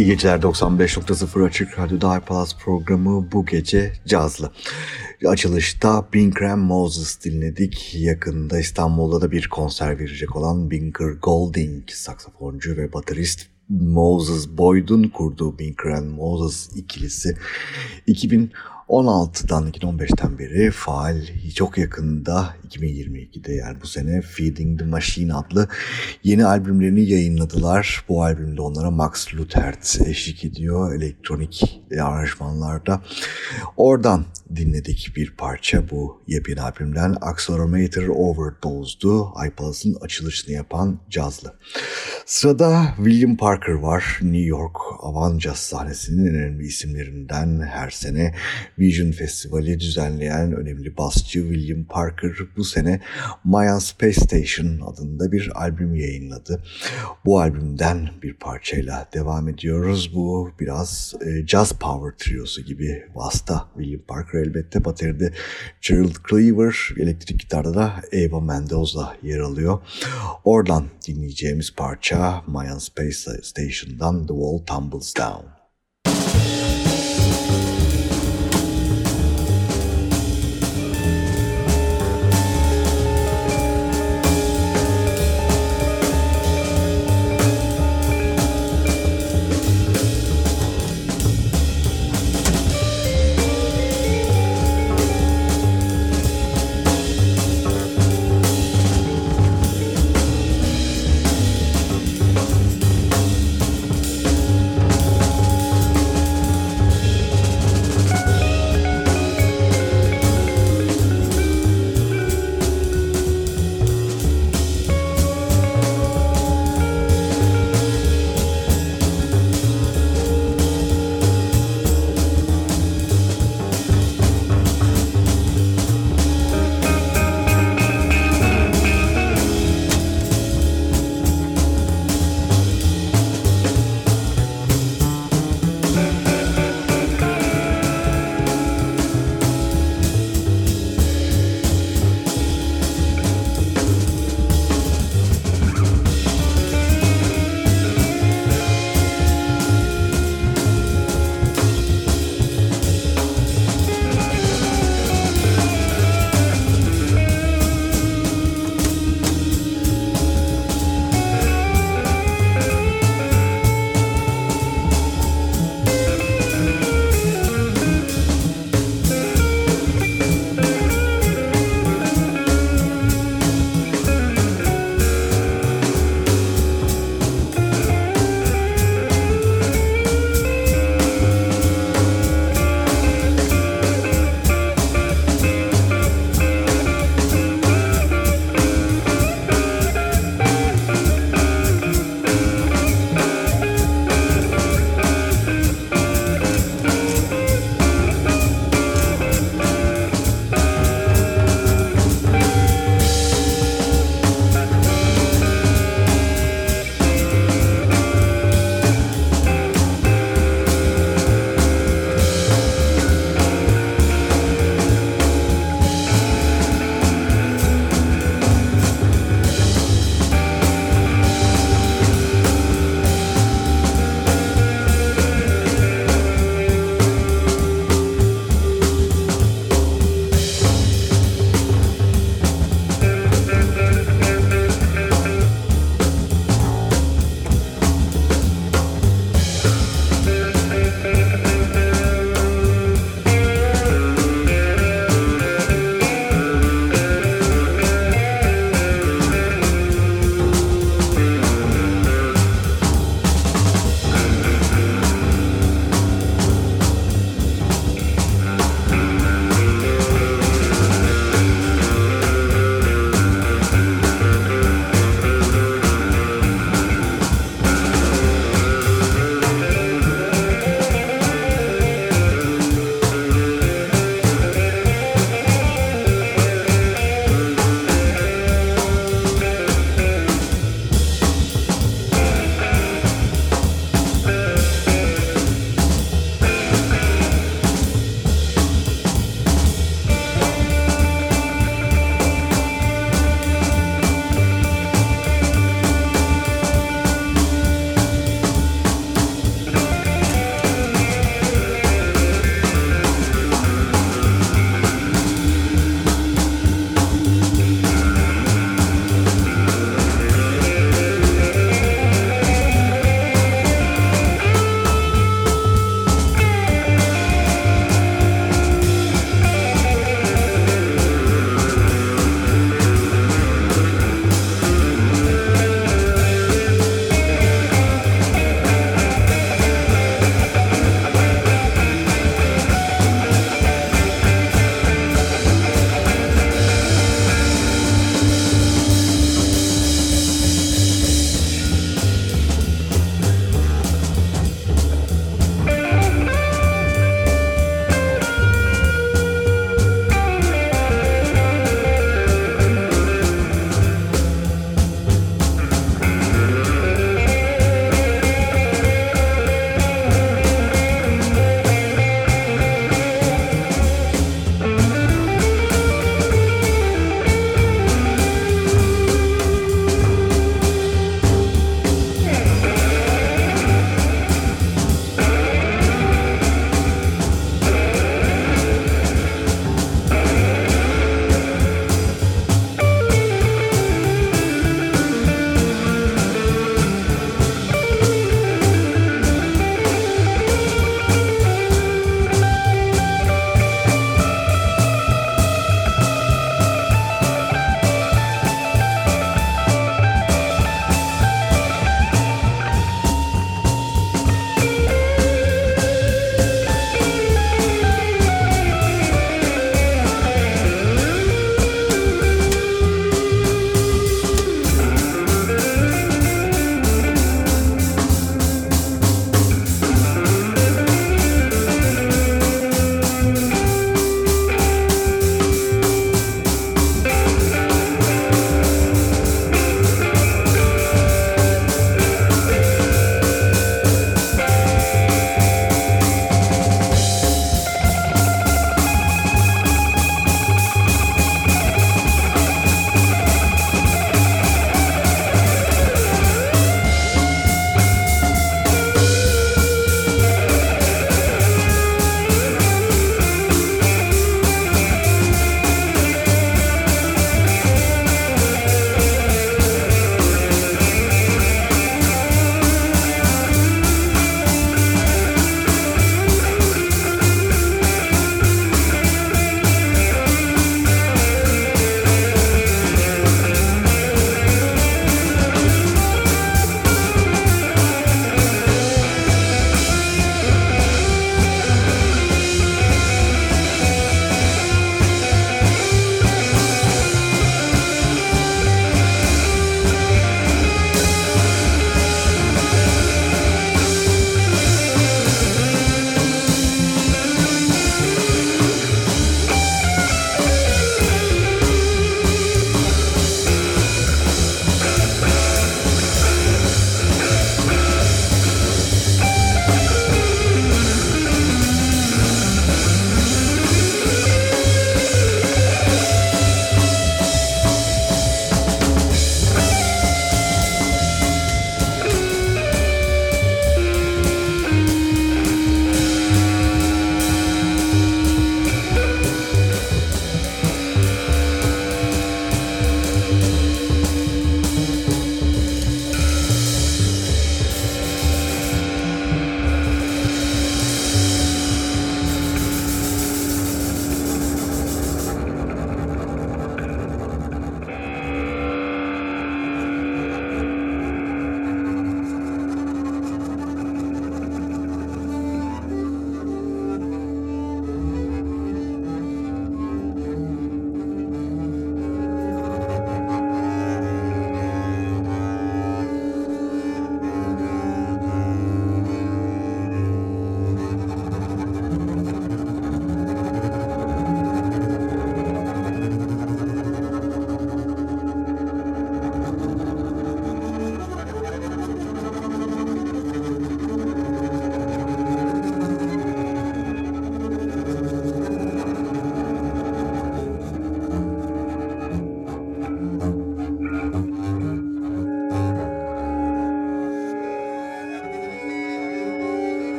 İyi geceler 95.0 Açık Radyo'da iPalaz programı bu gece cazlı. Açılışta Binkrem Moses dinledik. Yakında İstanbul'da da bir konser verecek olan Binker Golding, saksafoncu ve baterist Moses Boyd'un kurduğu Binkrem Moses ikilisi 2000 16'dan 2015'ten beri faal çok yakında 2022'de yani bu sene Feeding the Machine adlı yeni albümlerini yayınladılar. Bu albümde onlara Max Luther eşlik ediyor elektronik aranjmanlarda. Oradan dinledik bir parça bu yepyeni albümden. Accelerometer Overdose'du. iPalas'ın açılışını yapan cazlı. Sırada William Parker var. New York Avanjas sahnesinin en önemli isimlerinden her sene Vision Festivali düzenleyen önemli basçı William Parker bu sene Mayan Space Station adında bir albüm yayınladı. Bu albümden bir parçayla devam ediyoruz. Bu biraz e, Jazz Power Triosu gibi vasta William Parker elbette bateride Gerald Cleaver, elektrik gitarda da Eva Mendoza yer alıyor. Oradan dinleyeceğimiz parça Mayan Space Station'dan The Wall Tumbles Down.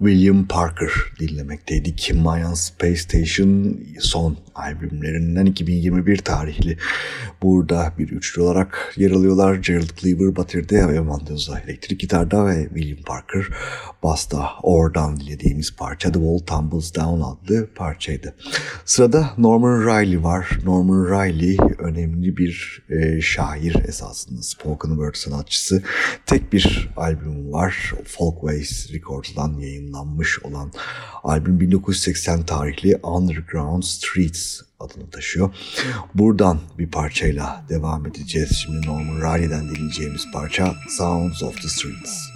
William Parker dinlemekteydik. Mayan Space Station son albümlerinden 2021 tarihli. Burada bir üçlü olarak yer alıyorlar. Gerald Cleaver batırda ve Mendoza elektrik gitarda ve William Parker basta. Oradan dinlediğimiz parça The Wall Tumbles Down adlı parçaydı. Sırada Norman Riley var. Norman Riley önemli bir e, şair esasında spoken word sanatçısı. Tek bir albüm var. Folkways Records'dan yayınlanmış olan albüm 1980 tarihli Underground Streets adını taşıyor. Buradan bir parçayla devam edeceğiz. Şimdi Norman Riley'den dinleyeceğimiz parça Sounds of the Streets.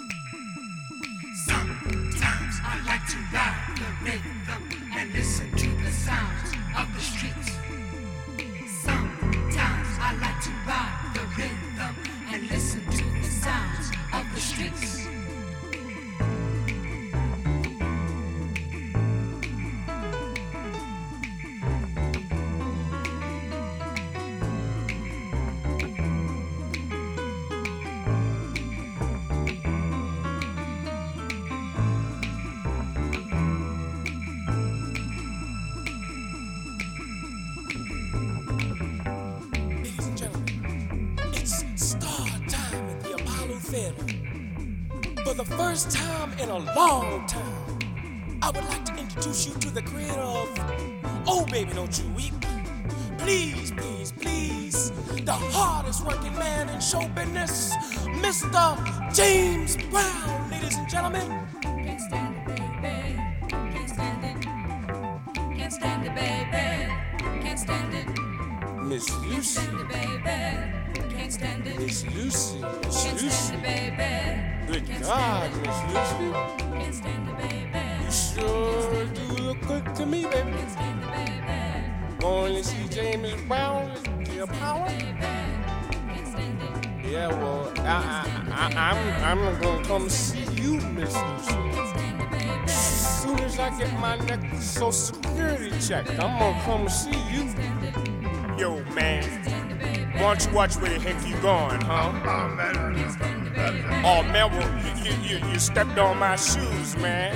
First time in a long time, I would like to introduce you to the creator of Oh Baby Don't You Weep. Please, please, please, the hardest working man in show business, Mr. James Brown, ladies and gentlemen. Miss. Lucy. Can't stand it, baby. You sure do look good to me, baby. Can't stand it, baby. Going to see James Brown, power. Yeah, well, I, I, I, I'm, I'm gonna come see you, Miss Lucy. As soon as I get my next social security check, I'm gonna come see you. Yo, man, why don't you watch where the heck you going, huh? Oh, it, baby. Oh, man, well, you, you, you, stepped on my shoes, man.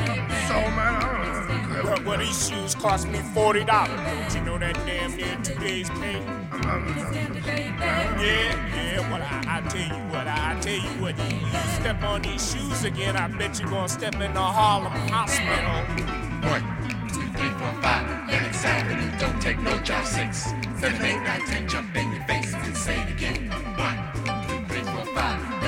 So, man, Well, well, these shoes cost me $40. Don't you know that damn near two days' pay? Can't stand it, baby. Yeah, yeah, well, I, I tell you what, I, I tell you what, you, step on these shoes again, I bet you're gonna step in the Harlem Hospital. One, two, three, four, five. Next Saturday, don't take no job. Six, seven, eight, nine, ten. Jump in your face and say it again. One, two, three, four, five.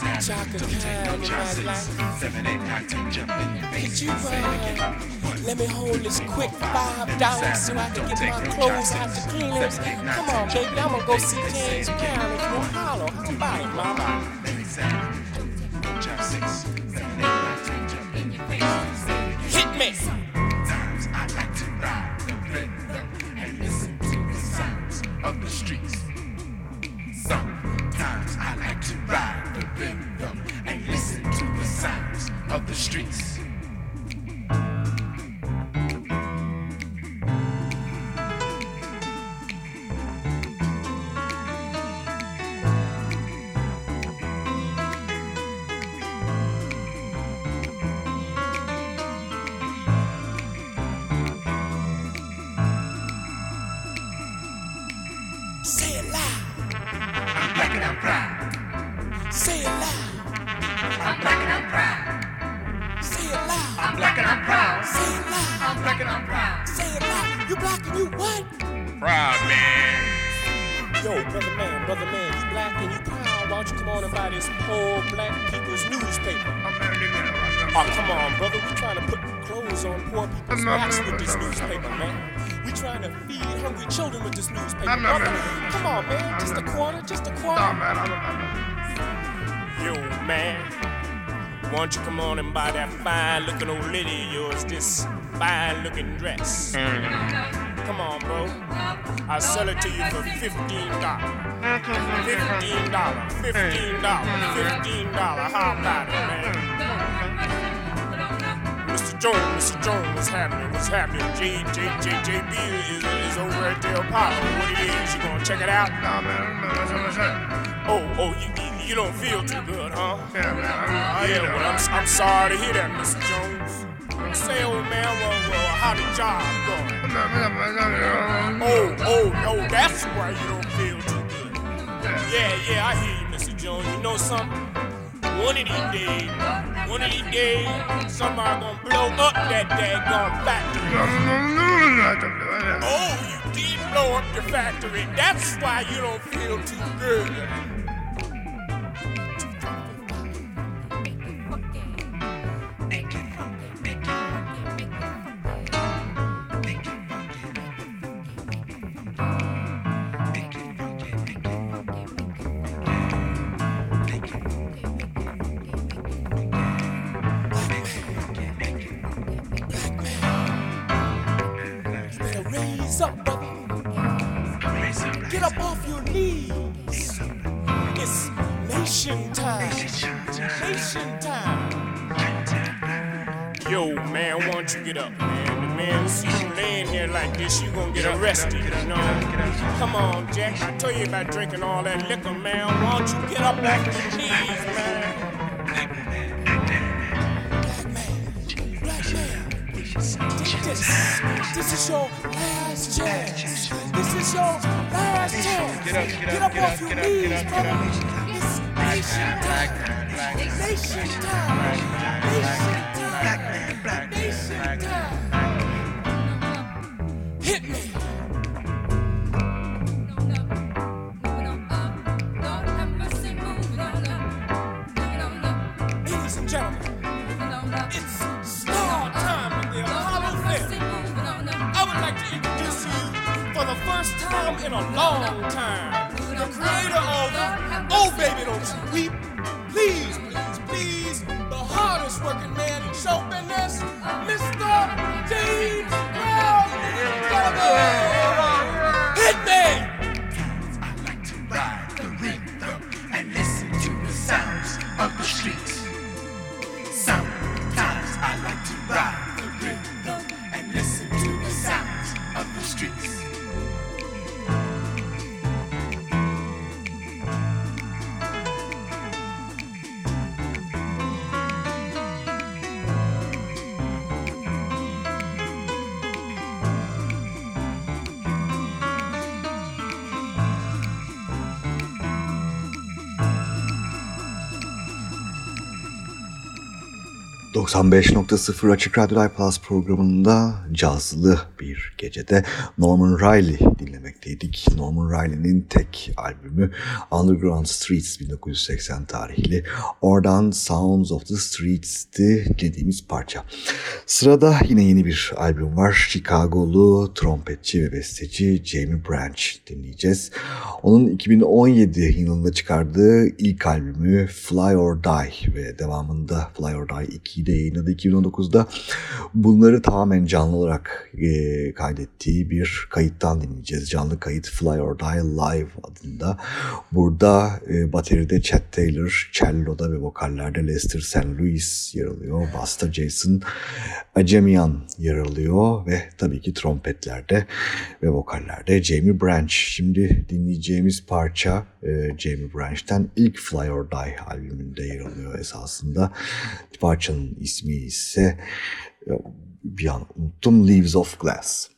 Don't take no my life. Could you uh, let me hold this quick five dollars so I can get my clothes out the cleaners? Come on, baby, I'm gonna go see James Brown. How about it, mama? Hit me. Ride the rhythm and listen to the sounds of the streets. Yo, brother man, brother man, you black and you proud. Why don't you come on and buy this poor black people's newspaper? Oh, come on, brother. We're trying to put clothes on poor people's backs with this newspaper, man. We're trying to feed hungry children with this newspaper, brother. Come on, man. Just a quarter, just a quarter. Yo, man. Why don't you come on and buy that fine looking old lady of yours this fine looking dress? Come on, bro. I'll sell it to you for fifteen dollars. Fifteen dollars. Fifteen dollars. Fifteen dollars. How about it, man? Mr. Jones, Mr. Jones, what's happening? What's happening? J, J, J, JB is, is over at Del Palo. What it is? You gonna check it out? Oh, oh, you, you, don't feel too good, huh? Yeah, well, I'm, I'm sorry to hear that, Mr. Jones. Say, old man, well, well, how the job going? Oh, oh, oh, that's why you don't feel too good. Yeah, yeah, I hear you, Mr. Jones. You know something? One of these days, one of these days, somebody gonna blow up that daggone factory. Oh, you did blow up the factory. That's why you don't feel too good. Get up off your knees. It's nation time. Nation time. Yo, man, why don't you get up, man? The man see you laying here like this, you gonna get arrested, you know? Come on, Jack. I told you about drinking all that liquor, man. Why don't you get up off your knees, man? This, this is your last chance. This is your last chance. Get up, get up, off your knees, brother. It's nation time. Nation time. Nation time. Nation time. Hit me. First time in a long time, the creator of Oh Baby Don't You Weep. Please, please, please, the hardest working man in show business, Mr. James Brown. 95.0 Açık Radyo Plus programında cazlı bir gecede Norman Riley dinlemekteydik. Norman Riley'nin tek albümü Underground Streets 1980 tarihli. Oradan Sounds of the Streets'ti dediğimiz parça. Sırada yine yeni bir albüm var. Chicago'lu trompetçi ve besteci Jamie Branch dinleyeceğiz. Onun 2017 yılında çıkardığı ilk albümü Fly or Die ve devamında Fly or Die 2'yi de yayınladı 2019'da. Bunları tamamen canlı olarak e, kaydettiği bir kayıttan dinleyeceğiz. Canlı kayıt Fly or Die Live adında. Burada e, bateride Chet Taylor, cello'da ve vokallerde Lester St. Louis yer alıyor. Basta Jason Acemian yer alıyor ve tabii ki trompetlerde ve vokallerde Jamie Branch. Şimdi dinleyeceğimiz parça e, Jamie Branch'ten ilk Fly or Die albümünde yer alıyor esasında. Parçanın ismi ise e, bir an unuttum Leaves of Glass.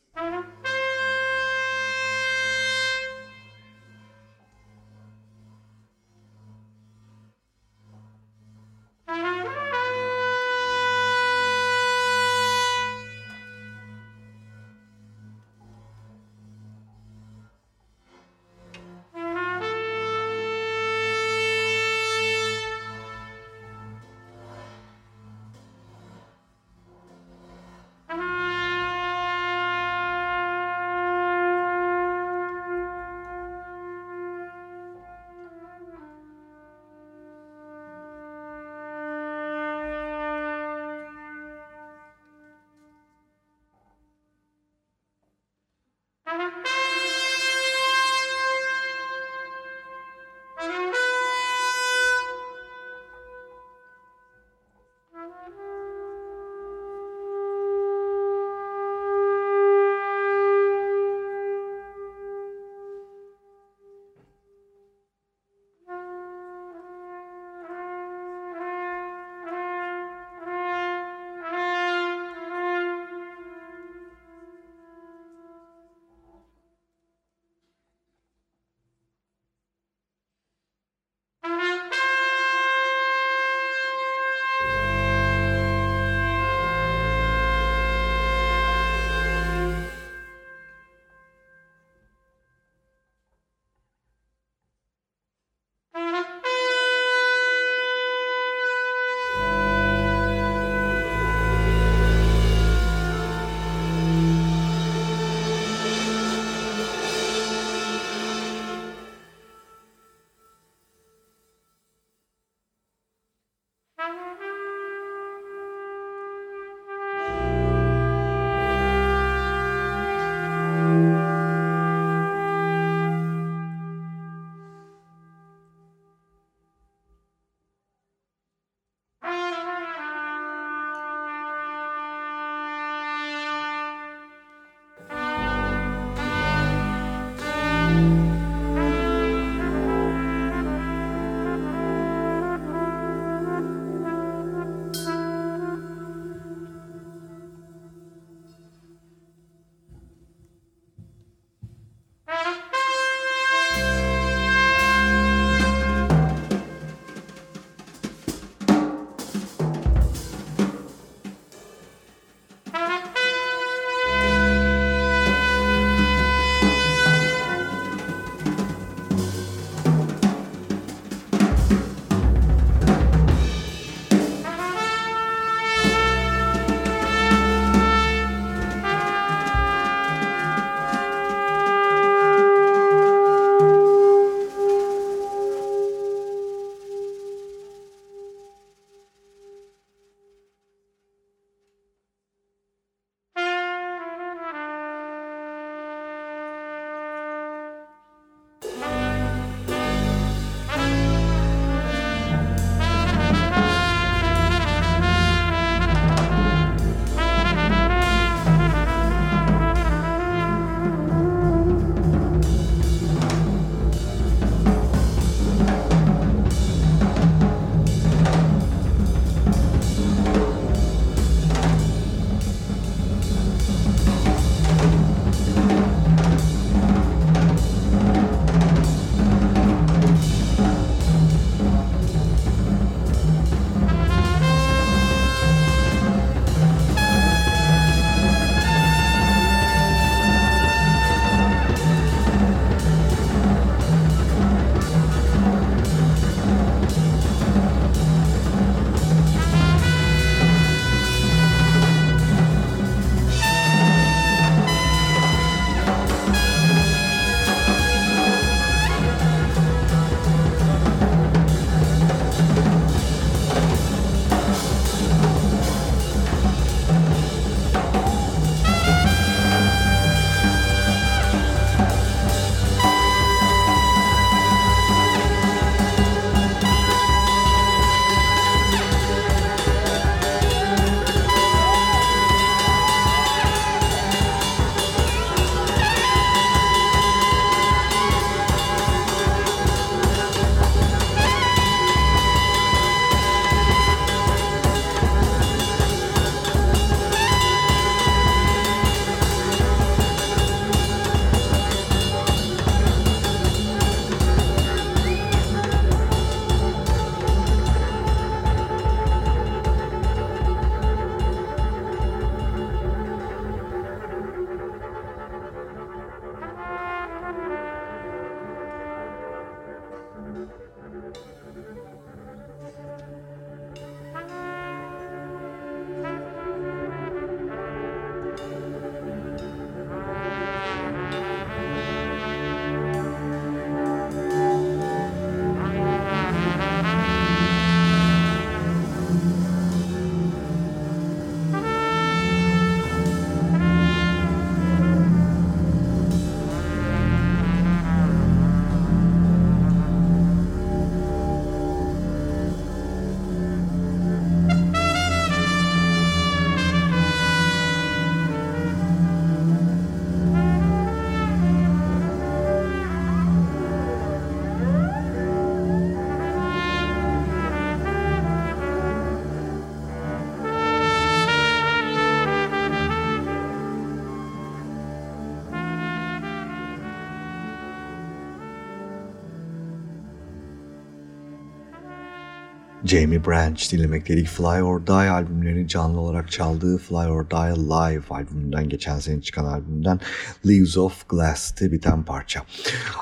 Jamie Branch dinlemekteydik. Fly or Die albümlerini canlı olarak çaldığı Fly or Die Live albümünden geçen sene çıkan albümden Leaves of Glass'te biten parça.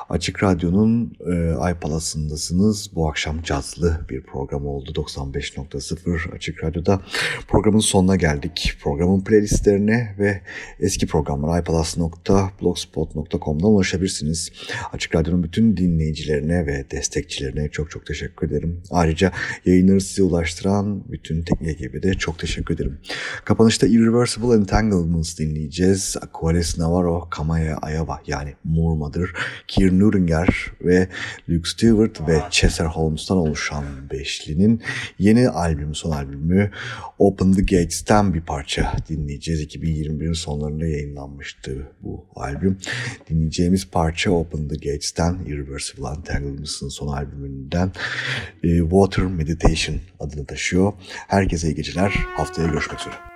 Açık Radyo'nun e, Ay. Bu akşam cazlı bir program oldu. 95.0 Açık Radyo'da. Programın sonuna geldik. Programın playlistlerine ve eski programlara ipalas.blogspot.com'dan ulaşabilirsiniz. Açık Radyo'nun bütün dinleyicilerine ve destekçilerine çok çok teşekkür ederim. Ayrıca Yayınları size ulaştıran bütün teknik ekibe de çok teşekkür ederim. Kapanışta Irreversible Entanglements dinleyeceğiz. Aquales Navarro, Kamaya Ayava yani Mother, Keir Nuringer ve Luke Stewart ve Chester Holmes'tan oluşan beşlinin yeni albüm, son albümü Open the Gates'ten bir parça dinleyeceğiz. 2021'in sonlarında yayınlanmıştı bu albüm. Dinleyeceğimiz parça Open the Gates'ten Irreversible Entanglements'ın son albümünden e, Water Meditation Meditation adını taşıyor. Herkese iyi geceler. Haftaya görüşmek üzere.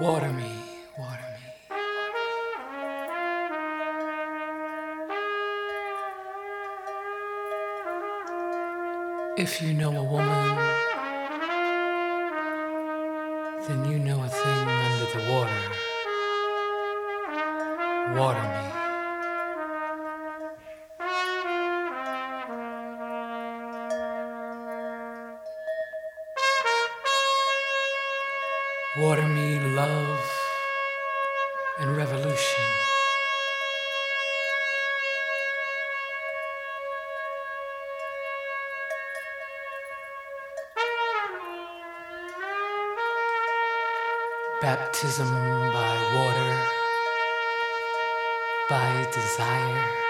Water me, water me. If you know a woman, then you know a thing under the water. Water me. Baptism by water, by desire.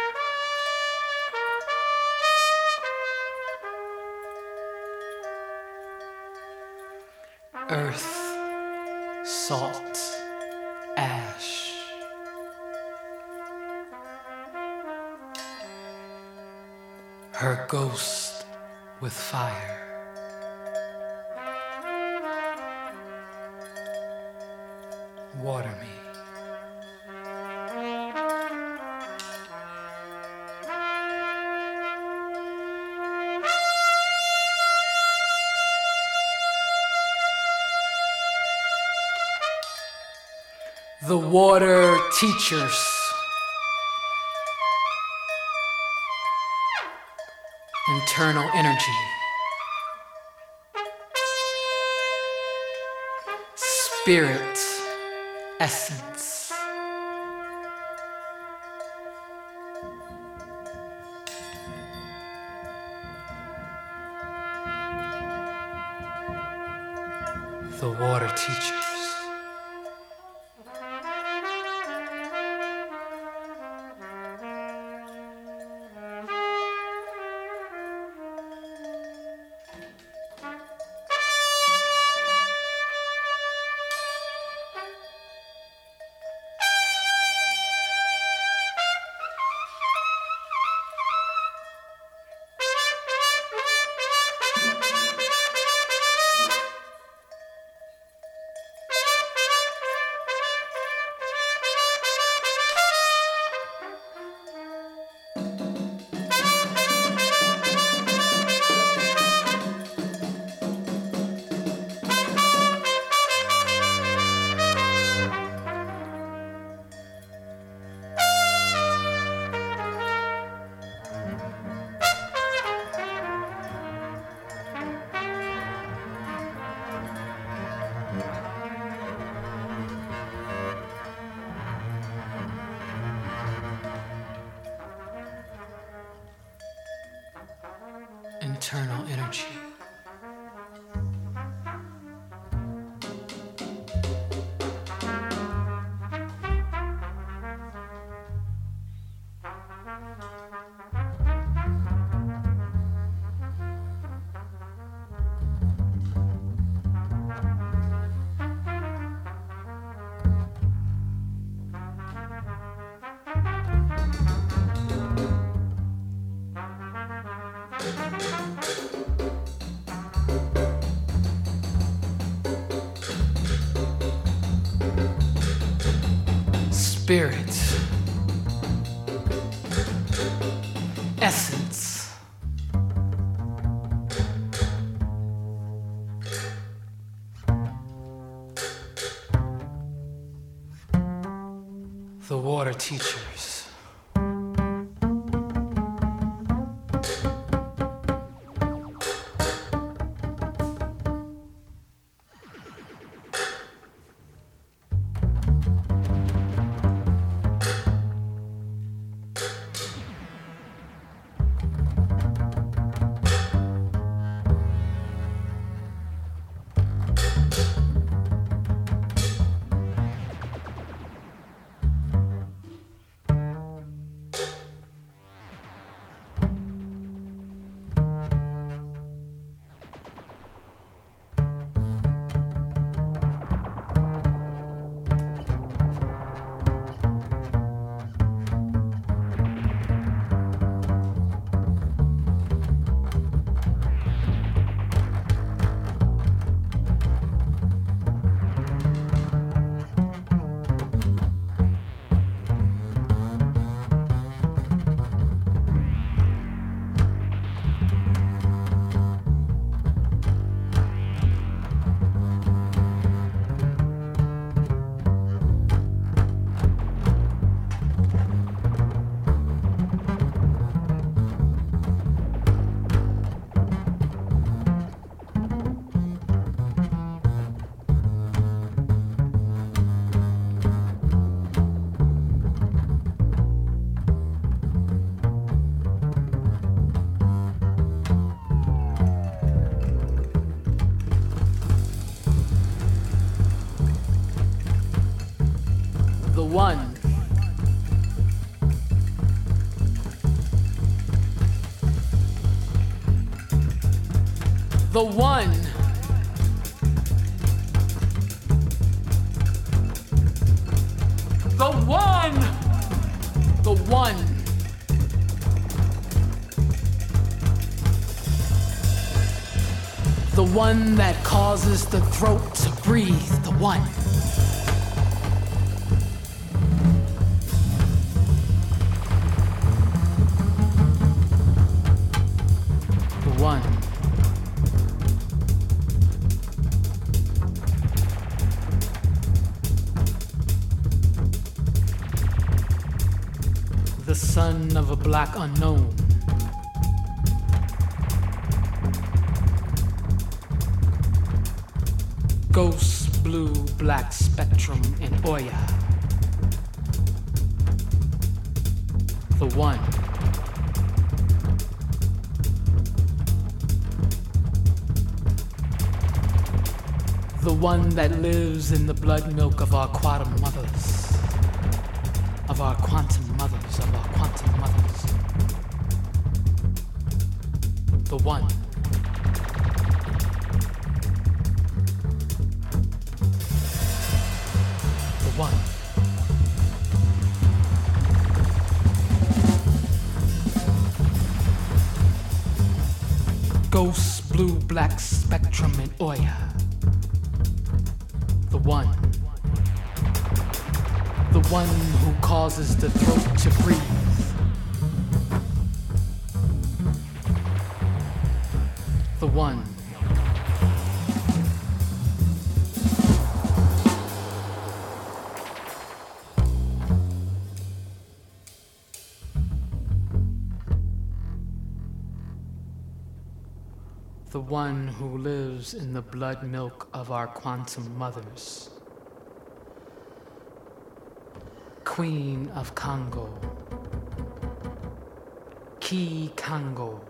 Water me. the water teachers. Internal energy. Spirit essence. The water teachers. Internal energy. Spirit, The one. The one. The one. The one that causes the throat to breathe. The one. Son of a black unknown. Ghost blue black spectrum in Oya. The one. The one that lives in the blood milk of our quantum mothers. Of our quantum The one. The one. Ghost blue black spectrum in Oya. The one. The one who causes the throat to breathe. Who lives in the blood milk of our quantum mothers. Queen of Congo. Ki Congo.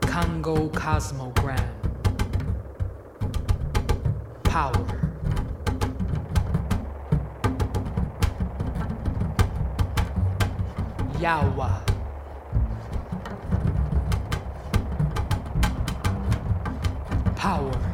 Congo Cosmogram. Power. Yawa. 我们。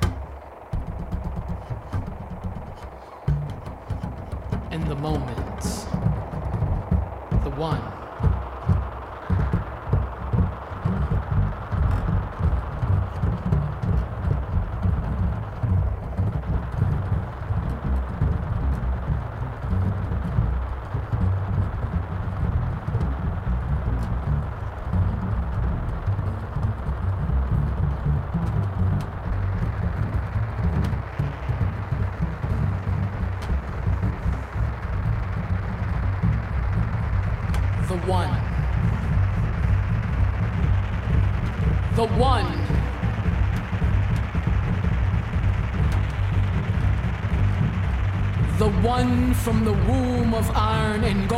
And gold.